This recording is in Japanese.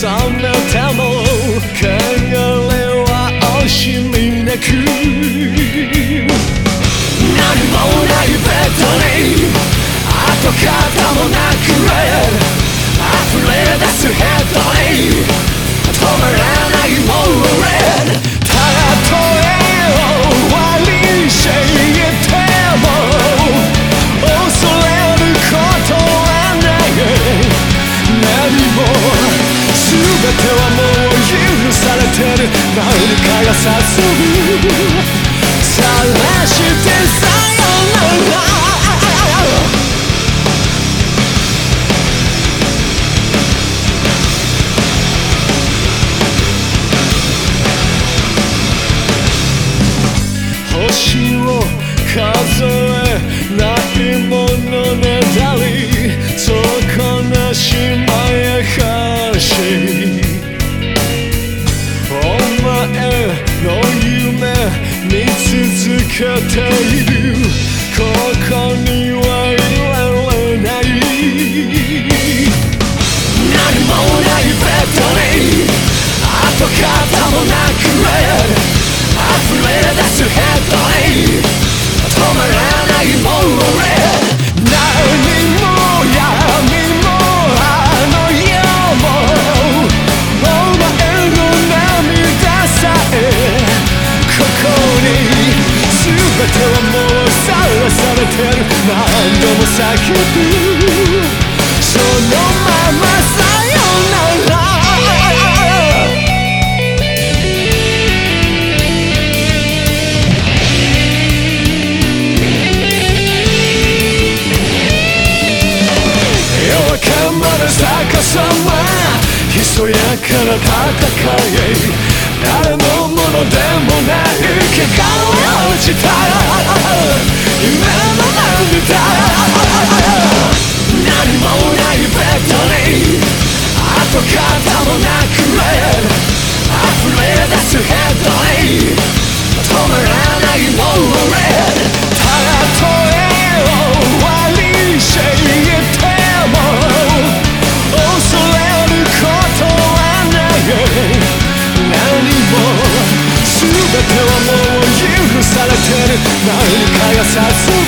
ても覚めても汚れは惜しみなく。何もないベッドに跡形もなく誘う探してさよなら星を数えないものねだりそこなしまやかけているここにはいられない。何もないベッドに跡形もなく溢れ出す部屋。てる。何度も叫ぶそのままさよなら。夜明けまで逆さまひそやかな戦い誰のものでもない怪我を落ちた跡形もなく溢れ出すヘッドに止めらないもう俺たとえ終わりしてても恐れることはない何も全てはもう許されてる何かが誘う